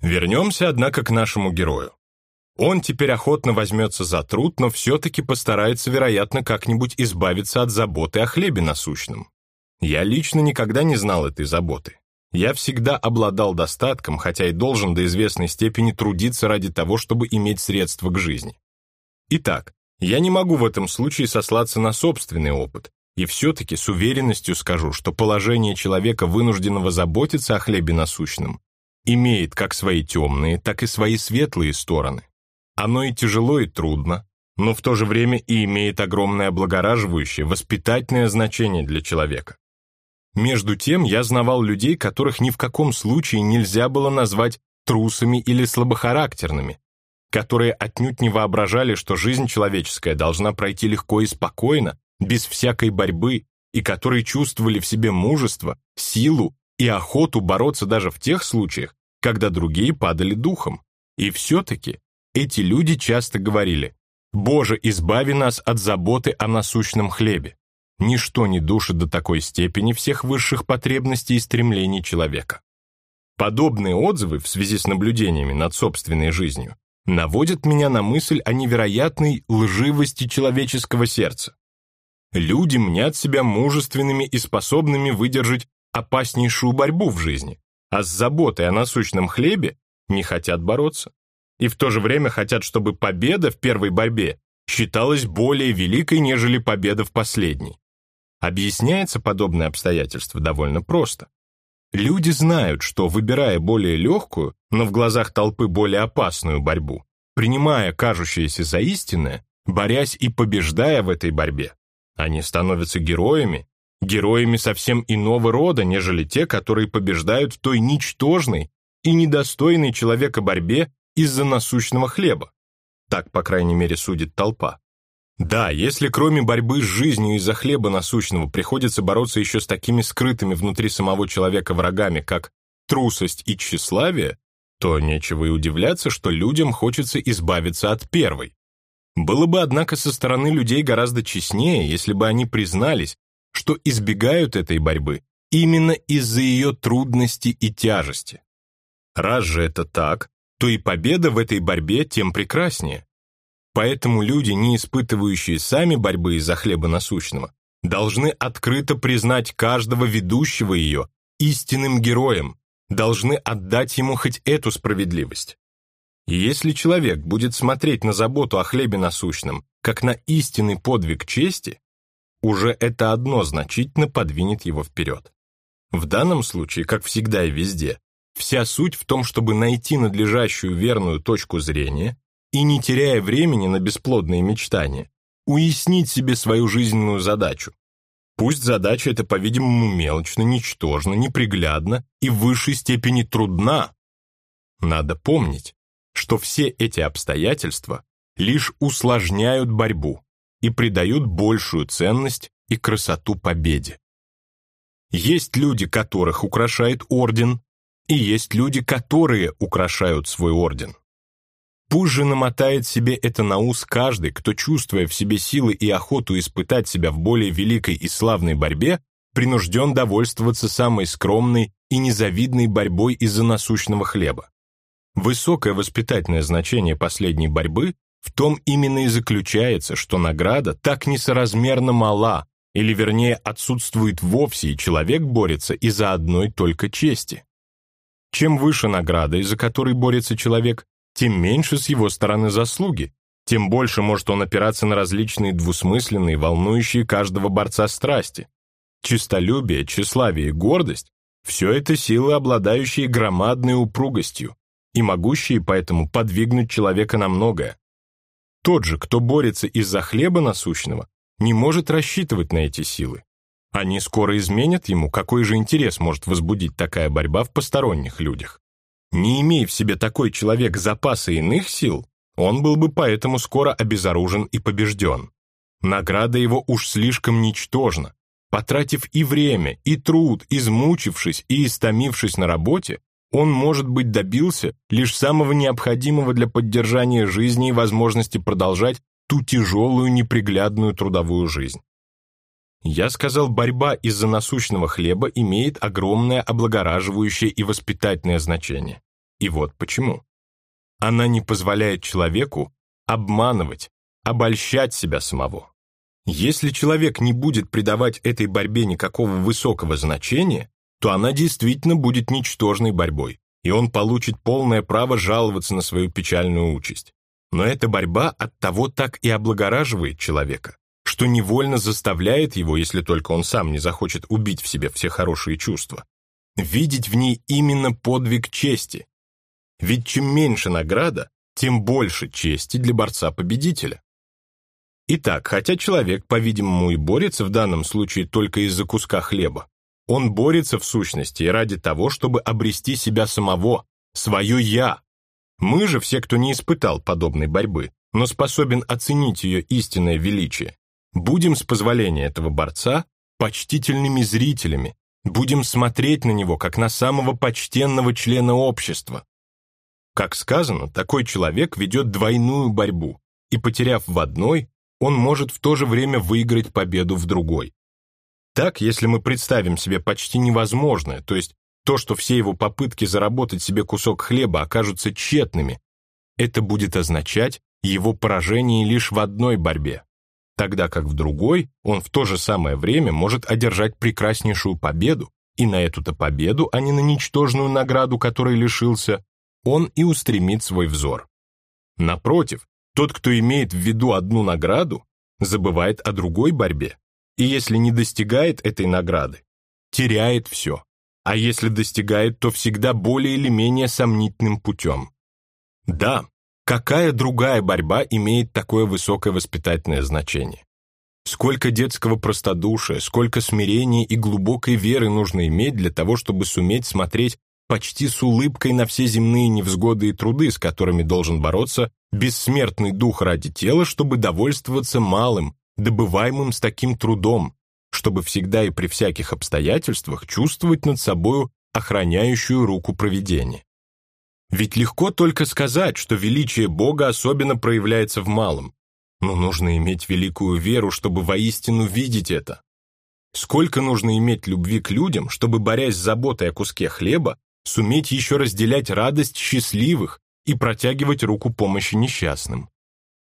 Вернемся, однако, к нашему герою. Он теперь охотно возьмется за труд, но все-таки постарается, вероятно, как-нибудь избавиться от заботы о хлебе насущном. Я лично никогда не знал этой заботы. Я всегда обладал достатком, хотя и должен до известной степени трудиться ради того, чтобы иметь средства к жизни. Итак, я не могу в этом случае сослаться на собственный опыт, и все-таки с уверенностью скажу, что положение человека, вынужденного заботиться о хлебе насущном, имеет как свои темные, так и свои светлые стороны. Оно и тяжело, и трудно, но в то же время и имеет огромное облагораживающее, воспитательное значение для человека. Между тем, я знавал людей, которых ни в каком случае нельзя было назвать трусами или слабохарактерными, которые отнюдь не воображали, что жизнь человеческая должна пройти легко и спокойно, без всякой борьбы, и которые чувствовали в себе мужество, силу и охоту бороться даже в тех случаях, когда другие падали духом. И все-таки эти люди часто говорили «Боже, избави нас от заботы о насущном хлебе». Ничто не душит до такой степени всех высших потребностей и стремлений человека. Подобные отзывы в связи с наблюдениями над собственной жизнью наводят меня на мысль о невероятной лживости человеческого сердца. Люди мнят себя мужественными и способными выдержать опаснейшую борьбу в жизни, а с заботой о насущном хлебе не хотят бороться. И в то же время хотят, чтобы победа в первой борьбе считалась более великой, нежели победа в последней. Объясняется подобное обстоятельство довольно просто. Люди знают, что, выбирая более легкую, но в глазах толпы более опасную борьбу, принимая кажущееся за истинное, борясь и побеждая в этой борьбе, они становятся героями, героями совсем иного рода, нежели те, которые побеждают в той ничтожной и недостойной человека борьбе из-за насущного хлеба. Так, по крайней мере, судит толпа. Да, если кроме борьбы с жизнью из-за хлеба насущного приходится бороться еще с такими скрытыми внутри самого человека врагами, как трусость и тщеславие, то нечего и удивляться, что людям хочется избавиться от первой. Было бы, однако, со стороны людей гораздо честнее, если бы они признались, что избегают этой борьбы именно из-за ее трудности и тяжести. Раз же это так, то и победа в этой борьбе тем прекраснее. Поэтому люди, не испытывающие сами борьбы из-за хлеба насущного, должны открыто признать каждого ведущего ее истинным героем, должны отдать ему хоть эту справедливость. И если человек будет смотреть на заботу о хлебе насущном, как на истинный подвиг чести, уже это одно значительно подвинет его вперед. В данном случае, как всегда и везде, вся суть в том, чтобы найти надлежащую верную точку зрения и, не теряя времени на бесплодные мечтания, уяснить себе свою жизненную задачу. Пусть задача эта, по-видимому, мелочна, ничтожна, неприглядна и в высшей степени трудна. Надо помнить, что все эти обстоятельства лишь усложняют борьбу и придают большую ценность и красоту победе. Есть люди, которых украшает орден, и есть люди, которые украшают свой орден. Пусть же намотает себе это на ус каждый, кто, чувствуя в себе силы и охоту испытать себя в более великой и славной борьбе, принужден довольствоваться самой скромной и незавидной борьбой из-за насущного хлеба. Высокое воспитательное значение последней борьбы в том именно и заключается, что награда так несоразмерно мала, или вернее отсутствует вовсе, и человек борется из-за одной только чести. Чем выше награда, из-за которой борется человек, тем меньше с его стороны заслуги, тем больше может он опираться на различные двусмысленные, волнующие каждого борца страсти. Чистолюбие, тщеславие и гордость – все это силы, обладающие громадной упругостью и могущие поэтому подвигнуть человека на многое. Тот же, кто борется из-за хлеба насущного, не может рассчитывать на эти силы. Они скоро изменят ему, какой же интерес может возбудить такая борьба в посторонних людях. Не имея в себе такой человек запаса иных сил, он был бы поэтому скоро обезоружен и побежден. Награда его уж слишком ничтожна. Потратив и время, и труд, измучившись и истомившись на работе, он, может быть, добился лишь самого необходимого для поддержания жизни и возможности продолжать ту тяжелую неприглядную трудовую жизнь. Я сказал, борьба из-за насущного хлеба имеет огромное облагораживающее и воспитательное значение. И вот почему. Она не позволяет человеку обманывать, обольщать себя самого. Если человек не будет придавать этой борьбе никакого высокого значения, то она действительно будет ничтожной борьбой, и он получит полное право жаловаться на свою печальную участь. Но эта борьба от того так и облагораживает человека, что невольно заставляет его, если только он сам не захочет убить в себе все хорошие чувства, видеть в ней именно подвиг чести. Ведь чем меньше награда, тем больше чести для борца-победителя. Итак, хотя человек, по-видимому, и борется в данном случае только из-за куска хлеба, он борется в сущности ради того, чтобы обрести себя самого, свое «я». Мы же, все, кто не испытал подобной борьбы, но способен оценить ее истинное величие, будем, с позволения этого борца, почтительными зрителями, будем смотреть на него, как на самого почтенного члена общества. Как сказано, такой человек ведет двойную борьбу, и, потеряв в одной, он может в то же время выиграть победу в другой. Так, если мы представим себе почти невозможное, то есть то, что все его попытки заработать себе кусок хлеба окажутся тщетными, это будет означать его поражение лишь в одной борьбе, тогда как в другой он в то же самое время может одержать прекраснейшую победу, и на эту-то победу, а не на ничтожную награду, которой лишился, он и устремит свой взор. Напротив, тот, кто имеет в виду одну награду, забывает о другой борьбе, и если не достигает этой награды, теряет все, а если достигает, то всегда более или менее сомнительным путем. Да, какая другая борьба имеет такое высокое воспитательное значение? Сколько детского простодушия, сколько смирения и глубокой веры нужно иметь для того, чтобы суметь смотреть почти с улыбкой на все земные невзгоды и труды, с которыми должен бороться бессмертный дух ради тела, чтобы довольствоваться малым, добываемым с таким трудом, чтобы всегда и при всяких обстоятельствах чувствовать над собою охраняющую руку провидения. Ведь легко только сказать, что величие Бога особенно проявляется в малом, но нужно иметь великую веру, чтобы воистину видеть это. Сколько нужно иметь любви к людям, чтобы, борясь с заботой о куске хлеба, суметь еще разделять радость счастливых и протягивать руку помощи несчастным.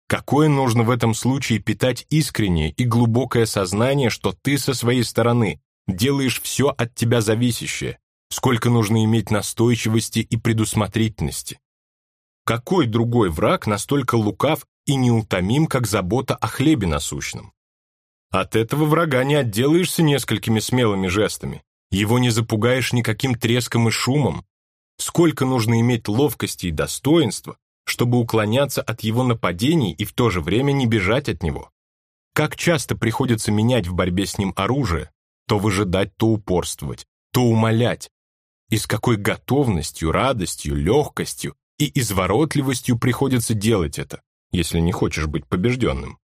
Какое нужно в этом случае питать искреннее и глубокое сознание, что ты со своей стороны делаешь все от тебя зависящее, сколько нужно иметь настойчивости и предусмотрительности. Какой другой враг настолько лукав и неутомим, как забота о хлебе насущном? От этого врага не отделаешься несколькими смелыми жестами, его не запугаешь никаким треском и шумом. Сколько нужно иметь ловкости и достоинства, чтобы уклоняться от его нападений и в то же время не бежать от него. Как часто приходится менять в борьбе с ним оружие, то выжидать, то упорствовать, то умолять. И с какой готовностью, радостью, легкостью и изворотливостью приходится делать это, если не хочешь быть побежденным.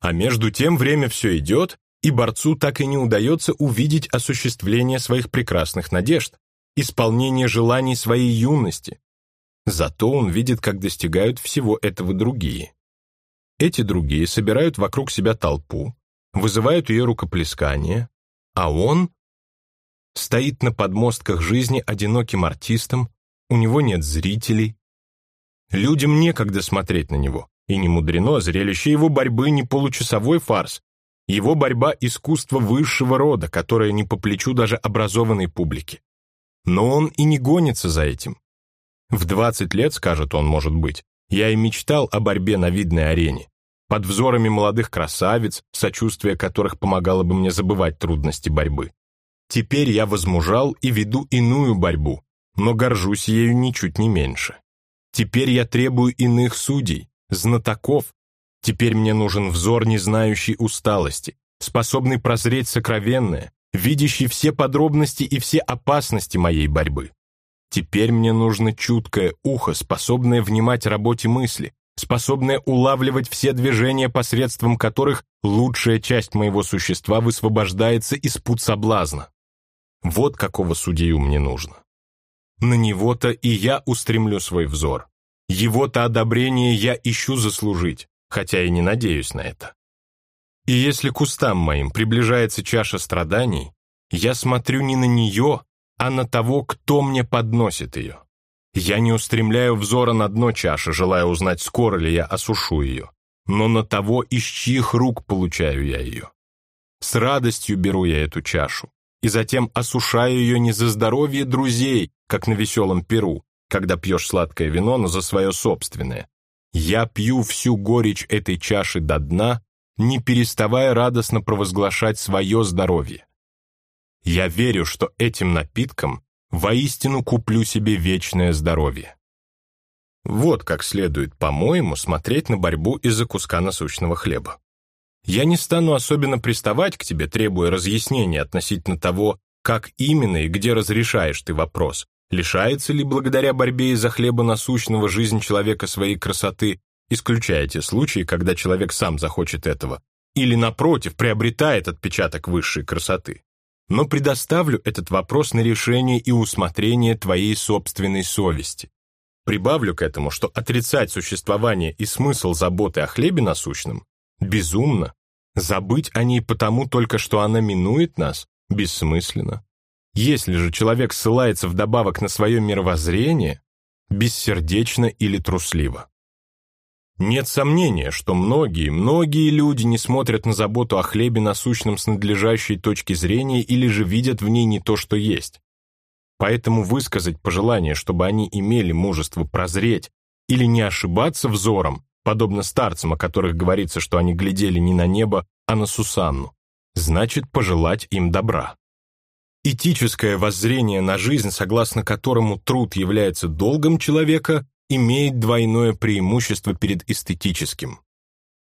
А между тем время все идет, и борцу так и не удается увидеть осуществление своих прекрасных надежд, исполнение желаний своей юности. Зато он видит, как достигают всего этого другие. Эти другие собирают вокруг себя толпу, вызывают ее рукоплескание, а он стоит на подмостках жизни одиноким артистом, у него нет зрителей. Людям некогда смотреть на него, и не мудрено, зрелище его борьбы не получасовой фарс, его борьба — искусство высшего рода, которое не по плечу даже образованной публике. Но он и не гонится за этим. В 20 лет, скажет он, может быть, я и мечтал о борьбе на видной арене, под взорами молодых красавиц, сочувствие которых помогало бы мне забывать трудности борьбы. Теперь я возмужал и веду иную борьбу, но горжусь ею ничуть не меньше. Теперь я требую иных судей, знатоков, Теперь мне нужен взор, не знающий усталости, способный прозреть сокровенное, видящий все подробности и все опасности моей борьбы. Теперь мне нужно чуткое ухо, способное внимать работе мысли, способное улавливать все движения, посредством которых лучшая часть моего существа высвобождается из пут соблазна. Вот какого судью мне нужно. На него-то и я устремлю свой взор. Его-то одобрение я ищу заслужить хотя и не надеюсь на это. И если к устам моим приближается чаша страданий, я смотрю не на нее, а на того, кто мне подносит ее. Я не устремляю взора на дно чаши, желая узнать, скоро ли я осушу ее, но на того, из чьих рук получаю я ее. С радостью беру я эту чашу, и затем осушаю ее не за здоровье друзей, как на веселом перу, когда пьешь сладкое вино, но за свое собственное. Я пью всю горечь этой чаши до дна, не переставая радостно провозглашать свое здоровье. Я верю, что этим напитком воистину куплю себе вечное здоровье. Вот как следует, по-моему, смотреть на борьбу из-за куска насущного хлеба. Я не стану особенно приставать к тебе, требуя разъяснения относительно того, как именно и где разрешаешь ты вопрос, лишается ли благодаря борьбе из-за хлеба насущного жизнь человека своей красоты, исключая те случаи, когда человек сам захочет этого, или, напротив, приобретает отпечаток высшей красоты. Но предоставлю этот вопрос на решение и усмотрение твоей собственной совести. Прибавлю к этому, что отрицать существование и смысл заботы о хлебе насущном безумно. Забыть о ней потому только, что она минует нас, бессмысленно. Если же человек ссылается вдобавок на свое мировоззрение, бессердечно или трусливо. Нет сомнения, что многие, многие люди не смотрят на заботу о хлебе насущном с надлежащей точки зрения или же видят в ней не то, что есть. Поэтому высказать пожелание, чтобы они имели мужество прозреть или не ошибаться взором, подобно старцам, о которых говорится, что они глядели не на небо, а на Сусанну, значит пожелать им добра. Этическое воззрение на жизнь, согласно которому труд является долгом человека, имеет двойное преимущество перед эстетическим.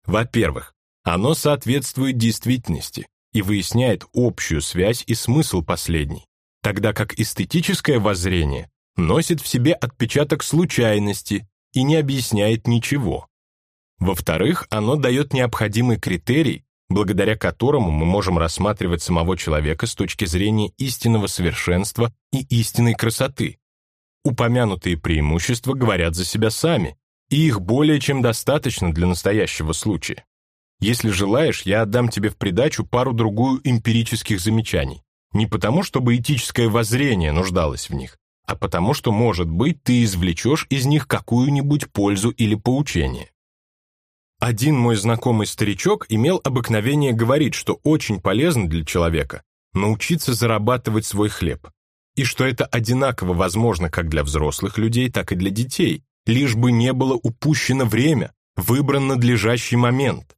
Во-первых, оно соответствует действительности и выясняет общую связь и смысл последней, тогда как эстетическое воззрение носит в себе отпечаток случайности и не объясняет ничего. Во-вторых, оно дает необходимый критерий, благодаря которому мы можем рассматривать самого человека с точки зрения истинного совершенства и истинной красоты. Упомянутые преимущества говорят за себя сами, и их более чем достаточно для настоящего случая. Если желаешь, я отдам тебе в придачу пару-другую эмпирических замечаний. Не потому, чтобы этическое воззрение нуждалось в них, а потому, что, может быть, ты извлечешь из них какую-нибудь пользу или поучение. Один мой знакомый старичок имел обыкновение говорить, что очень полезно для человека научиться зарабатывать свой хлеб, и что это одинаково возможно как для взрослых людей, так и для детей, лишь бы не было упущено время, выбран надлежащий момент.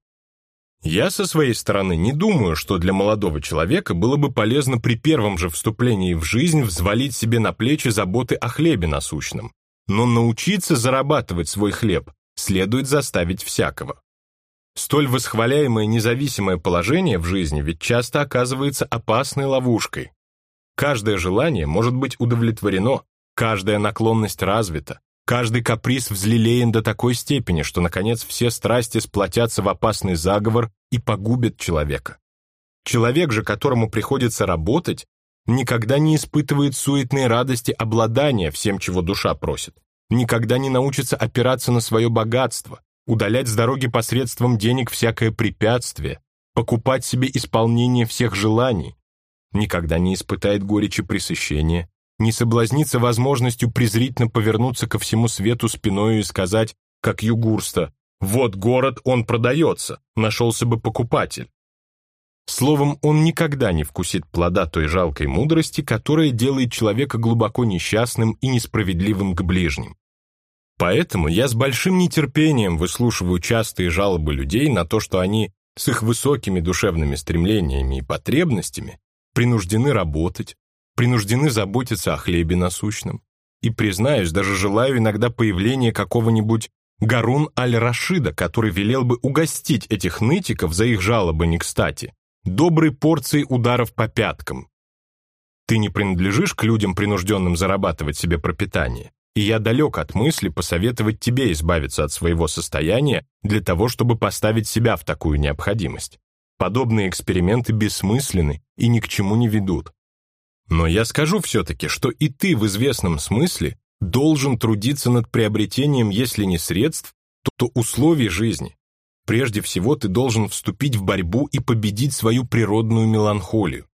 Я со своей стороны не думаю, что для молодого человека было бы полезно при первом же вступлении в жизнь взвалить себе на плечи заботы о хлебе насущном, но научиться зарабатывать свой хлеб следует заставить всякого. Столь восхваляемое независимое положение в жизни ведь часто оказывается опасной ловушкой. Каждое желание может быть удовлетворено, каждая наклонность развита, каждый каприз взлелеен до такой степени, что, наконец, все страсти сплотятся в опасный заговор и погубят человека. Человек же, которому приходится работать, никогда не испытывает суетной радости обладания всем, чего душа просит, никогда не научится опираться на свое богатство, удалять с дороги посредством денег всякое препятствие, покупать себе исполнение всех желаний, никогда не испытает горечи пресыщения, не соблазнится возможностью презрительно повернуться ко всему свету спиною и сказать, как югурста, «Вот город, он продается, нашелся бы покупатель». Словом, он никогда не вкусит плода той жалкой мудрости, которая делает человека глубоко несчастным и несправедливым к ближним. Поэтому я с большим нетерпением выслушиваю частые жалобы людей на то, что они с их высокими душевными стремлениями и потребностями принуждены работать, принуждены заботиться о хлебе насущном. И, признаюсь, даже желаю иногда появления какого-нибудь Гарун аль-Рашида, который велел бы угостить этих нытиков за их жалобы не кстати, доброй порцией ударов по пяткам. Ты не принадлежишь к людям, принужденным зарабатывать себе пропитание, и я далек от мысли посоветовать тебе избавиться от своего состояния для того, чтобы поставить себя в такую необходимость. Подобные эксперименты бессмысленны и ни к чему не ведут. Но я скажу все-таки, что и ты в известном смысле должен трудиться над приобретением, если не средств, то, то условий жизни. Прежде всего ты должен вступить в борьбу и победить свою природную меланхолию.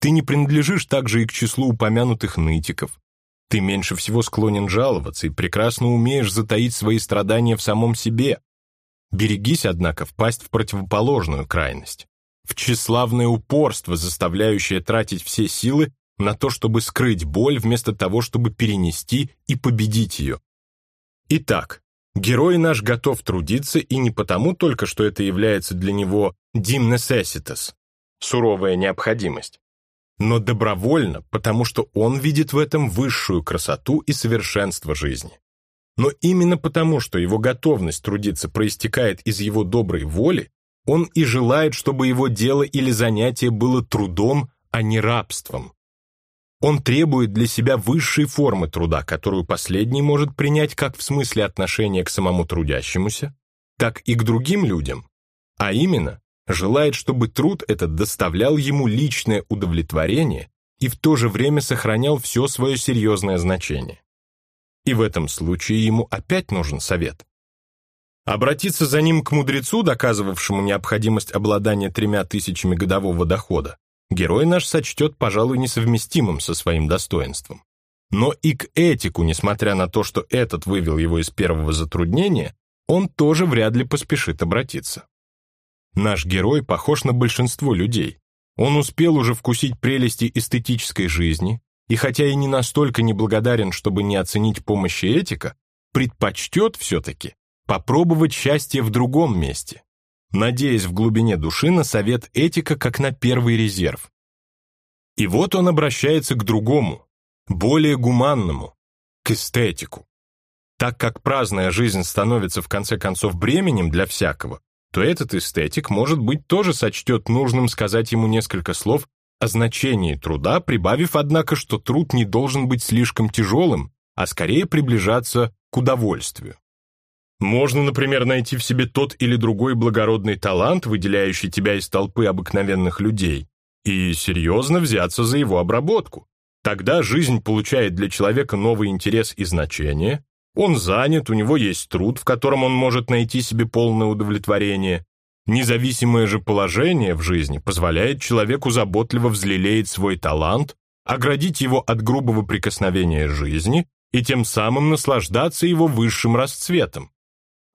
Ты не принадлежишь также и к числу упомянутых нытиков. Ты меньше всего склонен жаловаться и прекрасно умеешь затаить свои страдания в самом себе. Берегись, однако, впасть в противоположную крайность, в тщеславное упорство, заставляющее тратить все силы на то, чтобы скрыть боль, вместо того, чтобы перенести и победить ее. Итак, герой наш готов трудиться и не потому только, что это является для него dim necessitas, суровая необходимость, но добровольно, потому что он видит в этом высшую красоту и совершенство жизни. Но именно потому, что его готовность трудиться проистекает из его доброй воли, он и желает, чтобы его дело или занятие было трудом, а не рабством. Он требует для себя высшей формы труда, которую последний может принять как в смысле отношения к самому трудящемуся, так и к другим людям, а именно желает, чтобы труд этот доставлял ему личное удовлетворение и в то же время сохранял все свое серьезное значение. И в этом случае ему опять нужен совет. Обратиться за ним к мудрецу, доказывавшему необходимость обладания тремя тысячами годового дохода, герой наш сочтет, пожалуй, несовместимым со своим достоинством. Но и к этику, несмотря на то, что этот вывел его из первого затруднения, он тоже вряд ли поспешит обратиться. Наш герой похож на большинство людей. Он успел уже вкусить прелести эстетической жизни, и хотя и не настолько неблагодарен, чтобы не оценить помощи этика, предпочтет все-таки попробовать счастье в другом месте, надеясь в глубине души на совет этика как на первый резерв. И вот он обращается к другому, более гуманному, к эстетику. Так как праздная жизнь становится в конце концов бременем для всякого, то этот эстетик, может быть, тоже сочтет нужным сказать ему несколько слов о значении труда, прибавив, однако, что труд не должен быть слишком тяжелым, а скорее приближаться к удовольствию. Можно, например, найти в себе тот или другой благородный талант, выделяющий тебя из толпы обыкновенных людей, и серьезно взяться за его обработку. Тогда жизнь получает для человека новый интерес и значение, он занят, у него есть труд, в котором он может найти себе полное удовлетворение. Независимое же положение в жизни позволяет человеку заботливо взлелеять свой талант, оградить его от грубого прикосновения жизни и тем самым наслаждаться его высшим расцветом.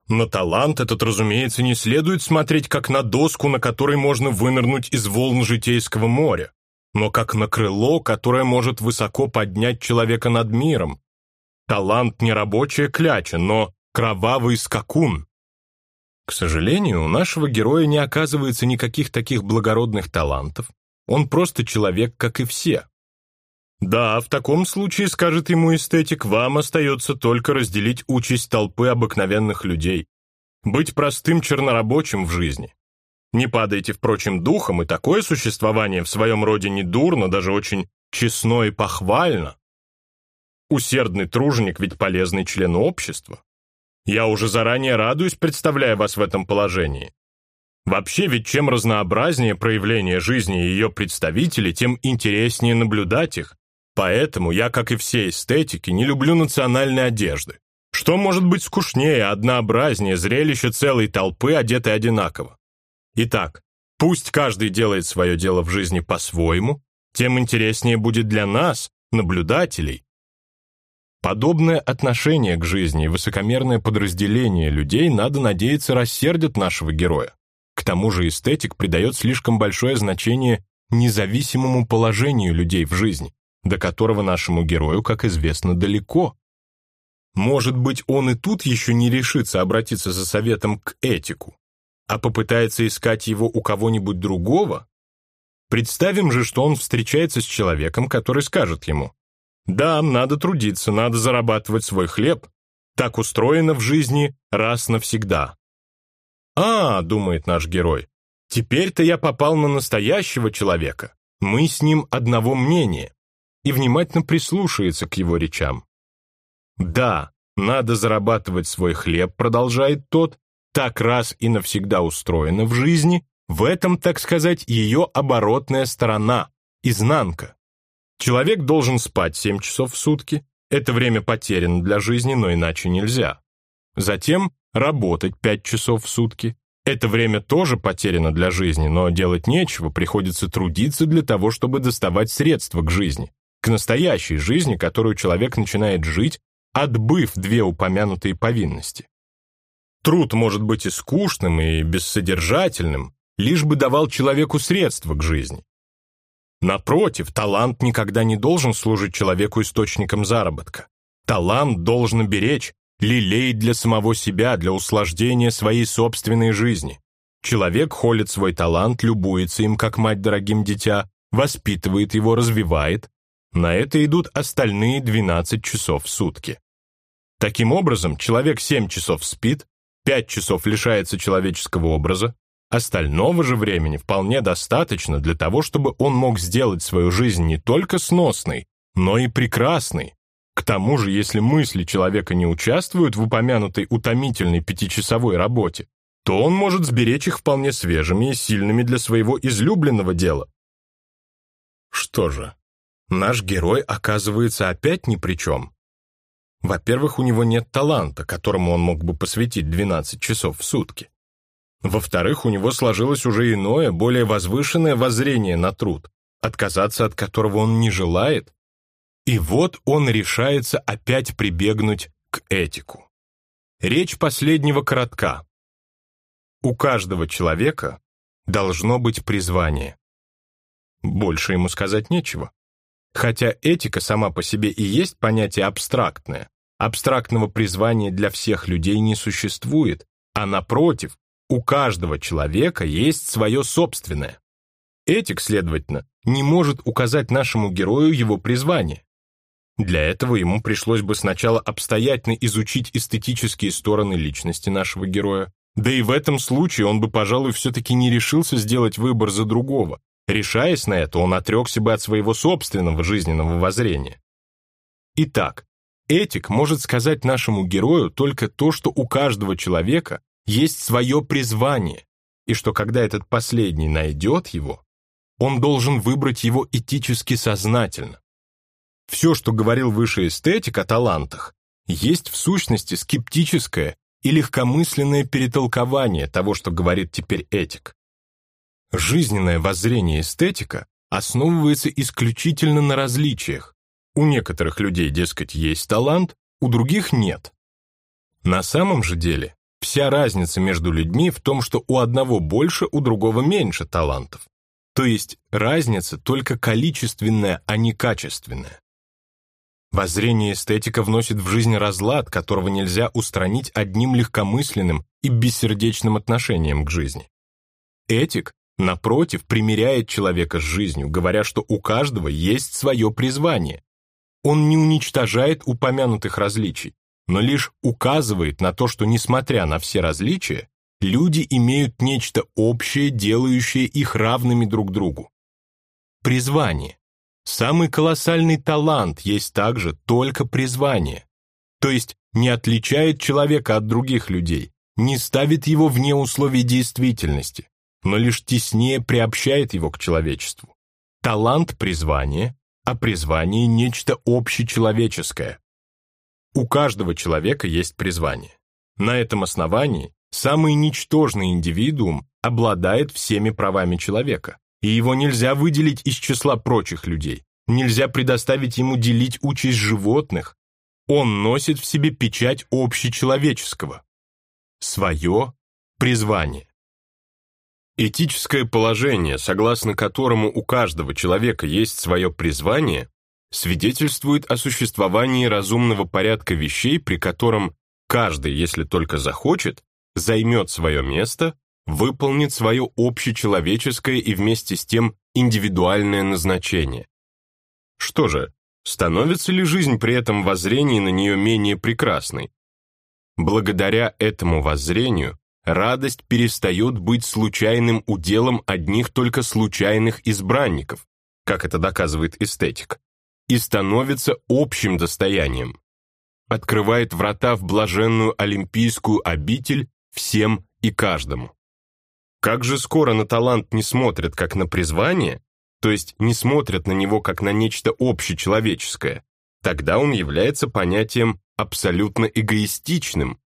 На талант этот, разумеется, не следует смотреть как на доску, на которой можно вынырнуть из волн житейского моря, но как на крыло, которое может высоко поднять человека над миром, Талант не рабочая кляча, но кровавый скакун. К сожалению, у нашего героя не оказывается никаких таких благородных талантов. Он просто человек, как и все. Да, в таком случае, скажет ему эстетик, вам остается только разделить участь толпы обыкновенных людей. Быть простым чернорабочим в жизни. Не падайте, впрочем, духом, и такое существование в своем роде не дурно, даже очень честно и похвально. Усердный труженик ведь полезный член общества. Я уже заранее радуюсь, представляя вас в этом положении. Вообще, ведь чем разнообразнее проявление жизни ее представителей, тем интереснее наблюдать их. Поэтому я, как и все эстетики, не люблю национальной одежды. Что может быть скучнее, однообразнее зрелище целой толпы, одетой одинаково? Итак, пусть каждый делает свое дело в жизни по-своему, тем интереснее будет для нас, наблюдателей, Подобное отношение к жизни и высокомерное подразделение людей, надо надеяться, рассердят нашего героя. К тому же эстетик придает слишком большое значение независимому положению людей в жизни, до которого нашему герою, как известно, далеко. Может быть, он и тут еще не решится обратиться за советом к этику, а попытается искать его у кого-нибудь другого? Представим же, что он встречается с человеком, который скажет ему, да, надо трудиться, надо зарабатывать свой хлеб. Так устроено в жизни раз навсегда. «А, — думает наш герой, — теперь-то я попал на настоящего человека. Мы с ним одного мнения» и внимательно прислушается к его речам. «Да, надо зарабатывать свой хлеб», — продолжает тот, «так раз и навсегда устроено в жизни, в этом, так сказать, ее оборотная сторона, изнанка. Человек должен спать 7 часов в сутки. Это время потеряно для жизни, но иначе нельзя. Затем работать 5 часов в сутки. Это время тоже потеряно для жизни, но делать нечего, приходится трудиться для того, чтобы доставать средства к жизни. к настоящей жизни, которую человек начинает жить, отбыв две упомянутые повинности. Труд может быть и скучным, и бессодержательным, лишь бы давал человеку средства к жизни. Напротив, талант никогда не должен служить человеку источником заработка. Талант должен беречь, лелеять для самого себя, для услаждения своей собственной жизни. Человек холит свой талант, любуется им, как мать дорогим дитя, воспитывает его, развивает. На это идут остальные 12 часов в сутки. Таким образом, человек 7 часов спит, 5 часов лишается человеческого образа, Остального же времени вполне достаточно для того, чтобы он мог сделать свою жизнь не только сносной, но и прекрасной. К тому же, если мысли человека не участвуют в упомянутой утомительной пятичасовой работе, то он может сберечь их вполне свежими и сильными для своего излюбленного дела. Что же, наш герой оказывается опять ни при чем. Во-первых, у него нет таланта, которому он мог бы посвятить 12 часов в сутки. Во-вторых, у него сложилось уже иное, более возвышенное воззрение на труд, отказаться от которого он не желает. И вот он решается опять прибегнуть к этику. Речь последнего коротка. У каждого человека должно быть призвание. Больше ему сказать нечего. Хотя этика сама по себе и есть понятие абстрактное, абстрактного призвания для всех людей не существует, а напротив, у каждого человека есть свое собственное. Этик, следовательно, не может указать нашему герою его призвание. Для этого ему пришлось бы сначала обстоятельно изучить эстетические стороны личности нашего героя, да и в этом случае он бы, пожалуй, все-таки не решился сделать выбор за другого. Решаясь на это, он отрекся бы от своего собственного жизненного воззрения. Итак, этик может сказать нашему герою только то, что у каждого человека есть свое призвание, и что когда этот последний найдет его, он должен выбрать его этически сознательно. Все, что говорил выше эстетик о талантах, есть в сущности скептическое и легкомысленное перетолкование того, что говорит теперь этик. Жизненное воззрение эстетика основывается исключительно на различиях. У некоторых людей, дескать, есть талант, у других нет. На самом же деле Вся разница между людьми в том, что у одного больше, у другого меньше талантов. То есть разница только количественная, а не качественная. Воззрение эстетика вносит в жизнь разлад, которого нельзя устранить одним легкомысленным и бессердечным отношением к жизни. Этик, напротив, примиряет человека с жизнью, говоря, что у каждого есть свое призвание. Он не уничтожает упомянутых различий, но лишь указывает на то, что, несмотря на все различия, люди имеют нечто общее, делающее их равными друг другу. Призвание. Самый колоссальный талант есть также только призвание. То есть не отличает человека от других людей, не ставит его вне условий действительности, но лишь теснее приобщает его к человечеству. Талант – призвание, а призвание – нечто общечеловеческое, у каждого человека есть призвание. На этом основании самый ничтожный индивидуум обладает всеми правами человека, и его нельзя выделить из числа прочих людей, нельзя предоставить ему делить участь животных. Он носит в себе печать общечеловеческого. Свое призвание. Этическое положение, согласно которому у каждого человека есть свое призвание, свидетельствует о существовании разумного порядка вещей, при котором каждый, если только захочет, займет свое место, выполнит свое общечеловеческое и вместе с тем индивидуальное назначение. Что же, становится ли жизнь при этом воззрении на нее менее прекрасной? Благодаря этому воззрению радость перестает быть случайным уделом одних только случайных избранников, как это доказывает эстетик и становится общим достоянием. Открывает врата в блаженную олимпийскую обитель всем и каждому. Как же скоро на талант не смотрят как на призвание, то есть не смотрят на него как на нечто общечеловеческое, тогда он является понятием абсолютно эгоистичным,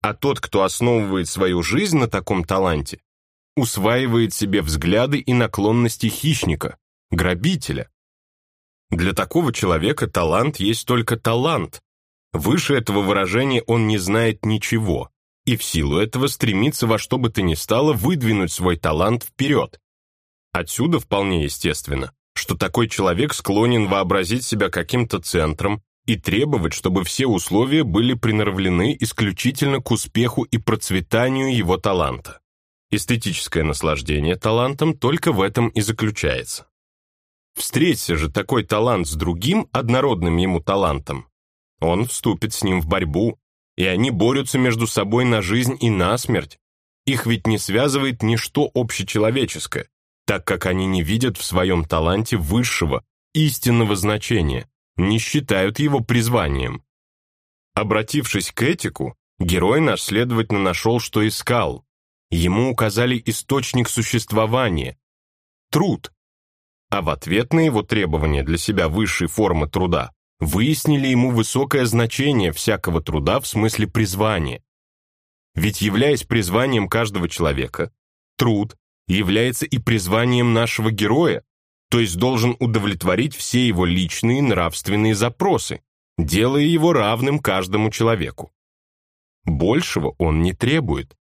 а тот, кто основывает свою жизнь на таком таланте, усваивает себе взгляды и наклонности хищника, грабителя, Для такого человека талант есть только талант. Выше этого выражения он не знает ничего, и в силу этого стремится во что бы то ни стало выдвинуть свой талант вперед. Отсюда вполне естественно, что такой человек склонен вообразить себя каким-то центром и требовать, чтобы все условия были приноровлены исключительно к успеху и процветанию его таланта. Эстетическое наслаждение талантом только в этом и заключается. Встреться же такой талант с другим, однородным ему талантом, он вступит с ним в борьбу, и они борются между собой на жизнь и на смерть. Их ведь не связывает ничто общечеловеческое, так как они не видят в своем таланте высшего, истинного значения, не считают его призванием. Обратившись к этику, герой наш, следовательно, нашел, что искал. Ему указали источник существования – труд. А в ответ на его требования для себя высшей формы труда выяснили ему высокое значение всякого труда в смысле призвания. Ведь являясь призванием каждого человека, труд является и призванием нашего героя, то есть должен удовлетворить все его личные нравственные запросы, делая его равным каждому человеку. Большего он не требует.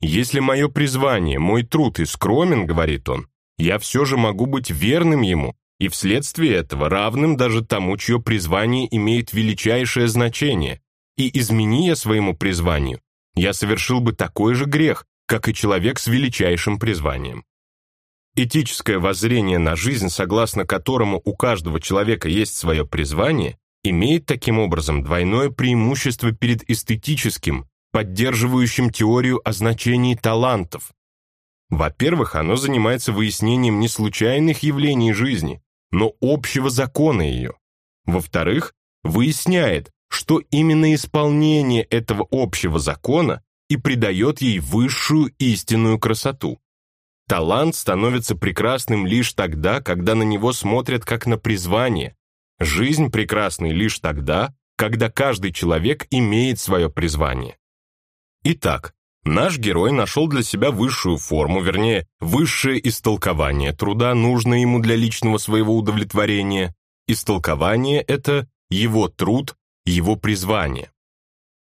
«Если мое призвание, мой труд и скромен, — говорит он, — я все же могу быть верным ему и вследствие этого равным даже тому, чье призвание имеет величайшее значение, и измени я своему призванию, я совершил бы такой же грех, как и человек с величайшим призванием. Этическое воззрение на жизнь, согласно которому у каждого человека есть свое призвание, имеет таким образом двойное преимущество перед эстетическим, поддерживающим теорию о значении талантов. Во-первых, оно занимается выяснением не случайных явлений жизни, но общего закона ее. Во-вторых, выясняет, что именно исполнение этого общего закона и придает ей высшую истинную красоту. Талант становится прекрасным лишь тогда, когда на него смотрят как на призвание. Жизнь прекрасной лишь тогда, когда каждый человек имеет свое призвание. Итак, наш герой нашел для себя высшую форму, вернее, высшее истолкование труда, нужное ему для личного своего удовлетворения. Истолкование — это его труд, его призвание.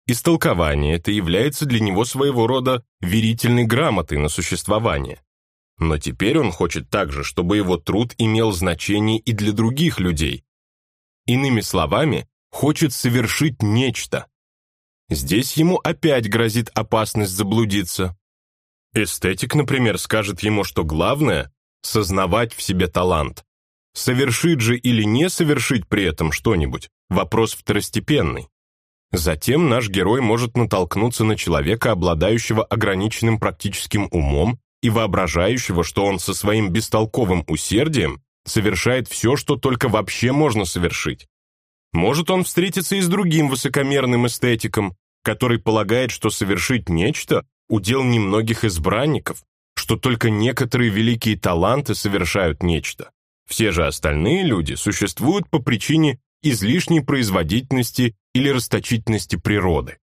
Истолкование это является для него своего рода верительной грамотой на существование. Но теперь он хочет также, чтобы его труд имел значение и для других людей. Иными словами, хочет совершить нечто. Здесь ему опять грозит опасность заблудиться. Эстетик, например, скажет ему, что главное — сознавать в себе талант. Совершить же или не совершить при этом что-нибудь — вопрос второстепенный. Затем наш герой может натолкнуться на человека, обладающего ограниченным практическим умом и воображающего, что он со своим бестолковым усердием совершает все, что только вообще можно совершить. Может он встретиться и с другим высокомерным эстетиком, который полагает, что совершить нечто – удел немногих избранников, что только некоторые великие таланты совершают нечто. Все же остальные люди существуют по причине излишней производительности или расточительности природы.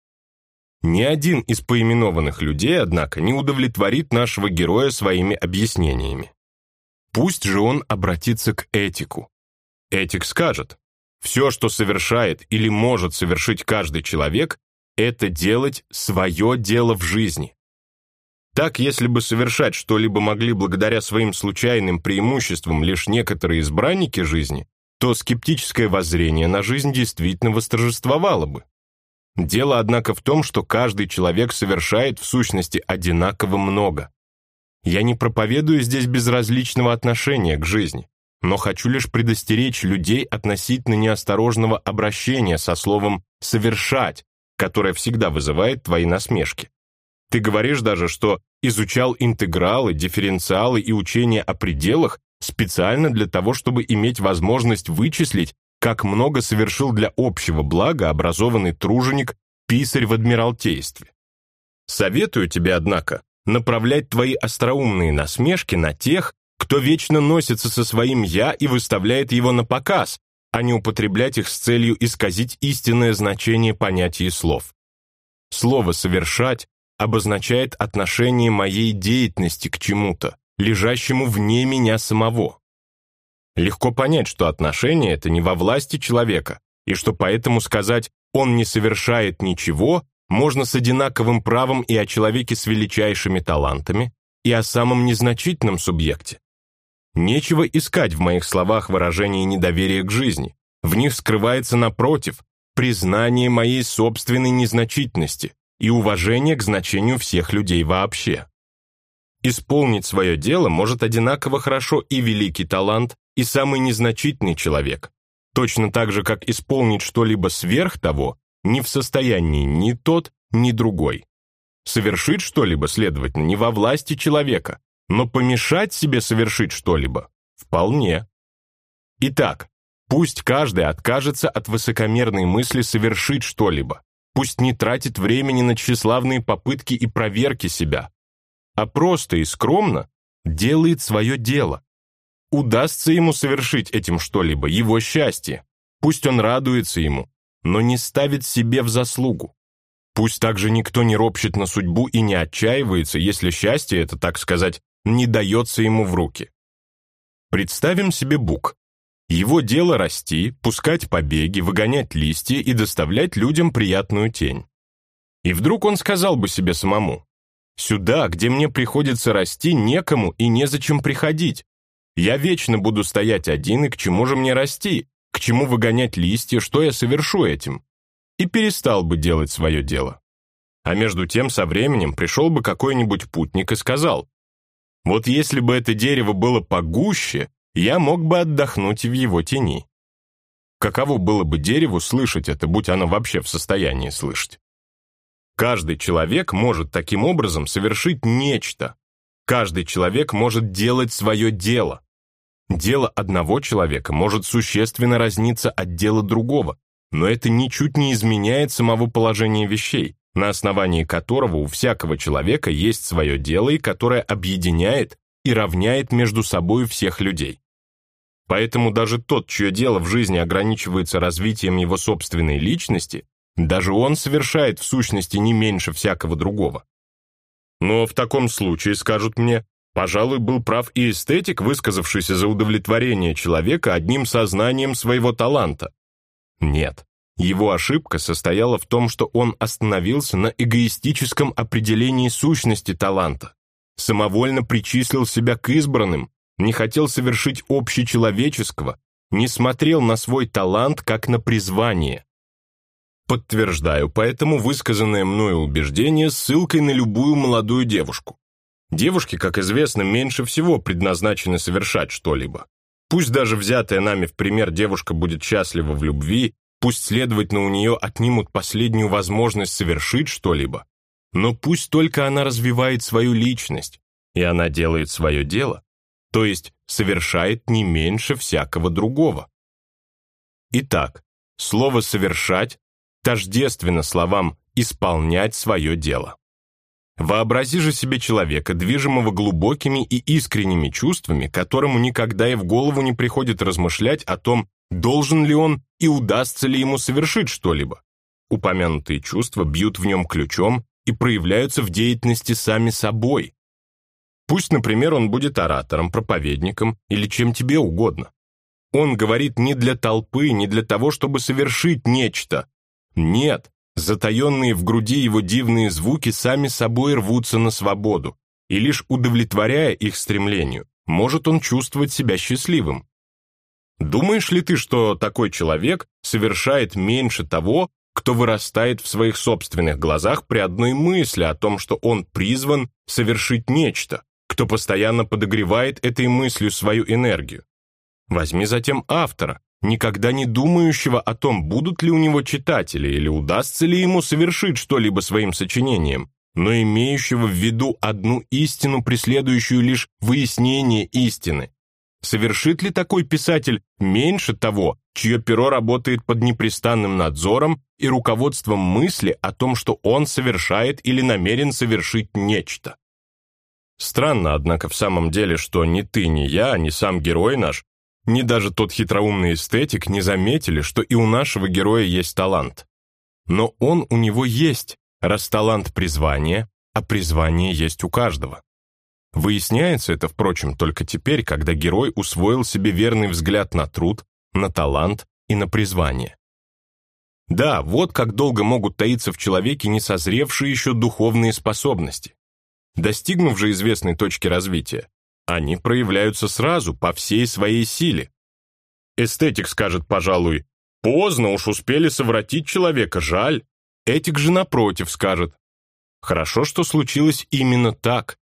Ни один из поименованных людей, однако, не удовлетворит нашего героя своими объяснениями. Пусть же он обратится к этику. Этик скажет, все, что совершает или может совершить каждый человек, это делать свое дело в жизни. Так, если бы совершать что-либо могли благодаря своим случайным преимуществам лишь некоторые избранники жизни, то скептическое воззрение на жизнь действительно восторжествовало бы. Дело, однако, в том, что каждый человек совершает в сущности одинаково много. Я не проповедую здесь безразличного отношения к жизни, но хочу лишь предостеречь людей относительно неосторожного обращения со словом «совершать», которое всегда вызывает твои насмешки. Ты говоришь даже, что изучал интегралы, дифференциалы и учения о пределах специально для того, чтобы иметь возможность вычислить, как много совершил для общего блага образованный труженик, писарь в Адмиралтействе. Советую тебе, однако, направлять твои остроумные насмешки на тех, кто вечно носится со своим «я» и выставляет его на показ, а не употреблять их с целью исказить истинное значение понятий слов. Слово «совершать» обозначает отношение моей деятельности к чему-то, лежащему вне меня самого. Легко понять, что отношения — это не во власти человека, и что поэтому сказать «он не совершает ничего» можно с одинаковым правом и о человеке с величайшими талантами, и о самом незначительном субъекте. Нечего искать в моих словах выражение недоверия к жизни. В них скрывается, напротив, признание моей собственной незначительности и уважение к значению всех людей вообще. Исполнить свое дело может одинаково хорошо и великий талант, и самый незначительный человек, точно так же, как исполнить что-либо сверх того не в состоянии ни тот, ни другой. Совершить что-либо, следовательно, не во власти человека, но помешать себе совершить что-либо – вполне. Итак, пусть каждый откажется от высокомерной мысли совершить что-либо, пусть не тратит времени на тщеславные попытки и проверки себя, а просто и скромно делает свое дело. Удастся ему совершить этим что-либо, его счастье. Пусть он радуется ему, но не ставит себе в заслугу. Пусть также никто не ропщет на судьбу и не отчаивается, если счастье это, так сказать, не дается ему в руки. Представим себе бук. Его дело расти, пускать побеги, выгонять листья и доставлять людям приятную тень. И вдруг он сказал бы себе самому, «Сюда, где мне приходится расти, некому и незачем приходить. Я вечно буду стоять один, и к чему же мне расти? К чему выгонять листья, что я совершу этим? И перестал бы делать свое дело. А между тем со временем пришел бы какой-нибудь путник и сказал, вот если бы это дерево было погуще, я мог бы отдохнуть в его тени. Каково было бы дереву слышать это, будь оно вообще в состоянии слышать? Каждый человек может таким образом совершить нечто. Каждый человек может делать свое дело. Дело одного человека может существенно разниться от дела другого, но это ничуть не изменяет самого положения вещей, на основании которого у всякого человека есть свое дело и которое объединяет и равняет между собой всех людей. Поэтому даже тот, чье дело в жизни ограничивается развитием его собственной личности, даже он совершает в сущности не меньше всякого другого. Но в таком случае, скажут мне, Пожалуй, был прав и эстетик, высказавшийся за удовлетворение человека одним сознанием своего таланта. Нет, его ошибка состояла в том, что он остановился на эгоистическом определении сущности таланта, самовольно причислил себя к избранным, не хотел совершить общечеловеческого, не смотрел на свой талант как на призвание. Подтверждаю поэтому высказанное мною убеждение ссылкой на любую молодую девушку. Девушки, как известно, меньше всего предназначены совершать что-либо. Пусть даже взятая нами в пример девушка будет счастлива в любви, пусть, следовательно, у нее отнимут последнюю возможность совершить что-либо, но пусть только она развивает свою личность, и она делает свое дело, то есть совершает не меньше всякого другого. Итак, слово «совершать» тождественно словам «исполнять свое дело». Вообрази же себе человека, движимого глубокими и искренними чувствами, которому никогда и в голову не приходит размышлять о том, должен ли он и удастся ли ему совершить что-либо. Упомянутые чувства бьют в нем ключом и проявляются в деятельности сами собой. Пусть, например, он будет оратором, проповедником или чем тебе угодно. Он говорит не для толпы, не для того, чтобы совершить нечто. Нет, Затаенные в груди его дивные звуки сами собой рвутся на свободу, и лишь удовлетворяя их стремлению, может он чувствовать себя счастливым. Думаешь ли ты, что такой человек совершает меньше того, кто вырастает в своих собственных глазах при одной мысли о том, что он призван совершить нечто, кто постоянно подогревает этой мыслью свою энергию? Возьми затем автора, никогда не думающего о том, будут ли у него читатели или удастся ли ему совершить что-либо своим сочинением, но имеющего в виду одну истину, преследующую лишь выяснение истины. Совершит ли такой писатель меньше того, чье перо работает под непрестанным надзором и руководством мысли о том, что он совершает или намерен совершить нечто? Странно, однако, в самом деле, что ни ты, ни я, ни сам герой наш ни даже тот хитроумный эстетик не заметили, что и у нашего героя есть талант. Но он у него есть, раз талант призвание, а призвание есть у каждого. Выясняется это, впрочем, только теперь, когда герой усвоил себе верный взгляд на труд, на талант и на призвание. Да, вот как долго могут таиться в человеке несозревшие еще духовные способности. Достигнув же известной точки развития, они проявляются сразу, по всей своей силе. Эстетик скажет, пожалуй, поздно уж успели совратить человека, жаль. Этик же напротив скажет, хорошо, что случилось именно так.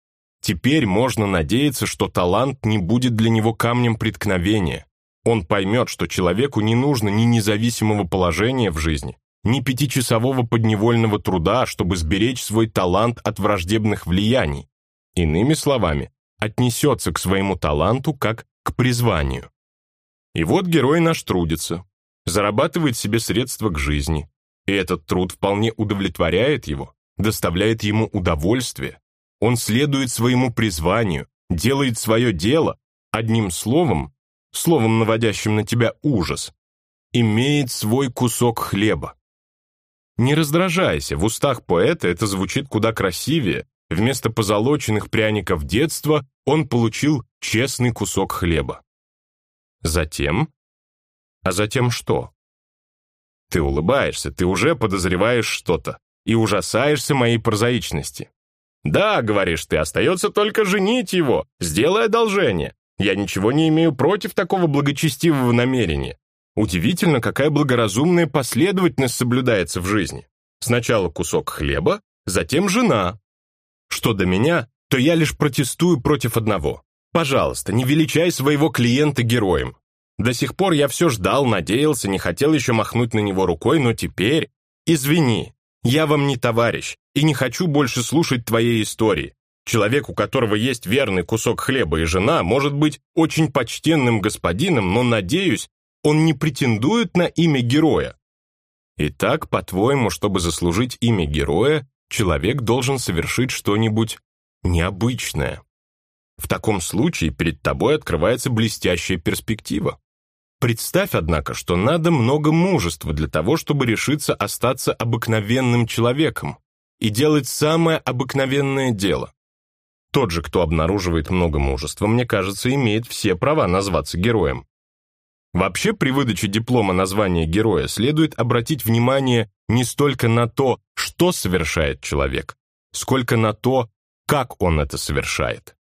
Теперь можно надеяться, что талант не будет для него камнем преткновения. Он поймет, что человеку не нужно ни независимого положения в жизни, ни пятичасового подневольного труда, чтобы сберечь свой талант от враждебных влияний. Иными словами, отнесется к своему таланту как к призванию. И вот герой наш трудится, зарабатывает себе средства к жизни, и этот труд вполне удовлетворяет его, доставляет ему удовольствие. Он следует своему призванию, делает свое дело, одним словом, словом, наводящим на тебя ужас, имеет свой кусок хлеба. Не раздражайся, в устах поэта это звучит куда красивее. Вместо позолоченных пряников детства он получил честный кусок хлеба. Затем? А затем что? Ты улыбаешься, ты уже подозреваешь что-то и ужасаешься моей прозаичности. Да, говоришь ты, остается только женить его, сделай одолжение. Я ничего не имею против такого благочестивого намерения. Удивительно, какая благоразумная последовательность соблюдается в жизни. Сначала кусок хлеба, затем жена. Что до меня, то я лишь протестую против одного. Пожалуйста, не величай своего клиента героем. До сих пор я все ждал, надеялся, не хотел еще махнуть на него рукой, но теперь... Извини, я вам не товарищ и не хочу больше слушать твоей истории. Человек, у которого есть верный кусок хлеба и жена, может быть очень почтенным господином, но, надеюсь, он не претендует на имя героя. Итак, по-твоему, чтобы заслужить имя героя, человек должен совершить что-нибудь необычное. В таком случае перед тобой открывается блестящая перспектива. Представь, однако, что надо много мужества для того, чтобы решиться остаться обыкновенным человеком и делать самое обыкновенное дело. Тот же, кто обнаруживает много мужества, мне кажется, имеет все права назваться героем. Вообще, при выдаче диплома на звание героя следует обратить внимание не столько на то, что совершает человек, сколько на то, как он это совершает.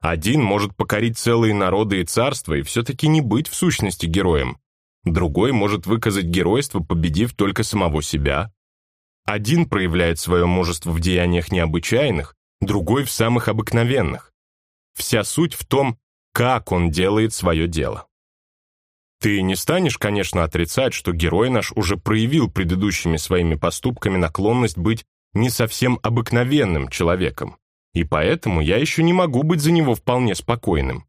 Один может покорить целые народы и царства и все-таки не быть в сущности героем. Другой может выказать геройство, победив только самого себя. Один проявляет свое мужество в деяниях необычайных, другой в самых обыкновенных. Вся суть в том, как он делает свое дело. Ты не станешь, конечно, отрицать, что герой наш уже проявил предыдущими своими поступками наклонность быть не совсем обыкновенным человеком, и поэтому я еще не могу быть за него вполне спокойным.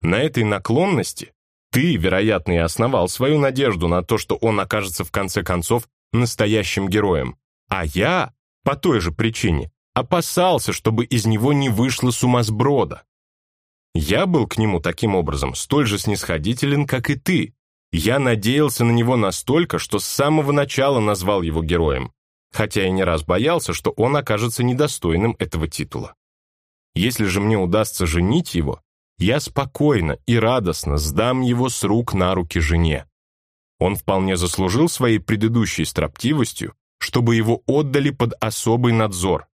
На этой наклонности ты, вероятно, и основал свою надежду на то, что он окажется в конце концов настоящим героем, а я, по той же причине, опасался, чтобы из него не вышло сумасброда. Я был к нему таким образом столь же снисходителен, как и ты. Я надеялся на него настолько, что с самого начала назвал его героем, хотя и не раз боялся, что он окажется недостойным этого титула. Если же мне удастся женить его, я спокойно и радостно сдам его с рук на руки жене. Он вполне заслужил своей предыдущей строптивостью, чтобы его отдали под особый надзор,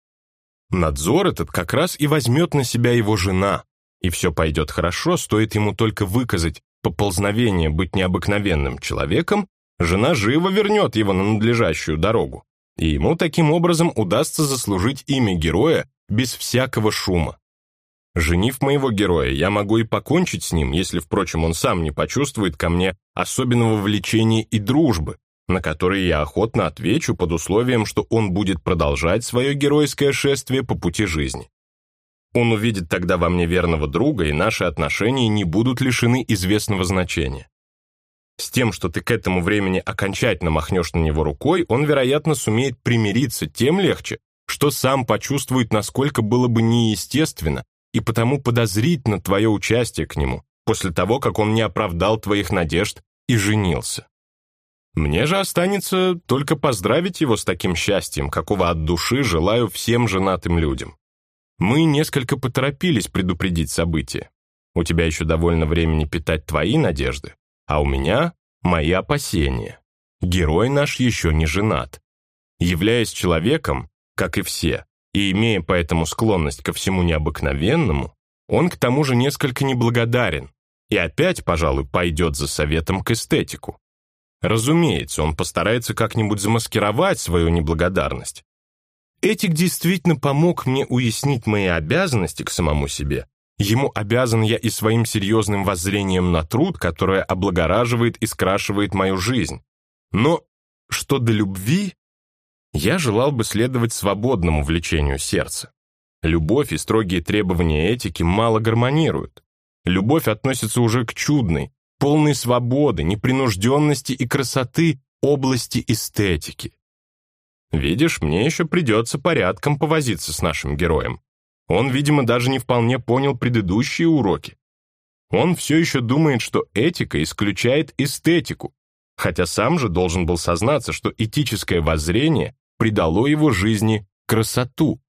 Надзор этот как раз и возьмет на себя его жена, и все пойдет хорошо, стоит ему только выказать поползновение быть необыкновенным человеком, жена живо вернет его на надлежащую дорогу, и ему таким образом удастся заслужить имя героя без всякого шума. Женив моего героя, я могу и покончить с ним, если, впрочем, он сам не почувствует ко мне особенного влечения и дружбы, на которые я охотно отвечу под условием, что он будет продолжать свое геройское шествие по пути жизни. Он увидит тогда во мне верного друга, и наши отношения не будут лишены известного значения. С тем, что ты к этому времени окончательно махнешь на него рукой, он, вероятно, сумеет примириться тем легче, что сам почувствует, насколько было бы неестественно и потому подозрительно твое участие к нему, после того, как он не оправдал твоих надежд и женился. Мне же останется только поздравить его с таким счастьем, какого от души желаю всем женатым людям. Мы несколько поторопились предупредить события. У тебя еще довольно времени питать твои надежды, а у меня мои опасения. Герой наш еще не женат. Являясь человеком, как и все, и имея поэтому склонность ко всему необыкновенному, он к тому же несколько неблагодарен и опять, пожалуй, пойдет за советом к эстетику. Разумеется, он постарается как-нибудь замаскировать свою неблагодарность. Этик действительно помог мне уяснить мои обязанности к самому себе. Ему обязан я и своим серьезным воззрением на труд, которое облагораживает и скрашивает мою жизнь. Но что до любви, я желал бы следовать свободному влечению сердца. Любовь и строгие требования этики мало гармонируют. Любовь относится уже к чудной, полной свободы, непринужденности и красоты области эстетики. Видишь, мне еще придется порядком повозиться с нашим героем. Он, видимо, даже не вполне понял предыдущие уроки. Он все еще думает, что этика исключает эстетику, хотя сам же должен был сознаться, что этическое воззрение придало его жизни красоту.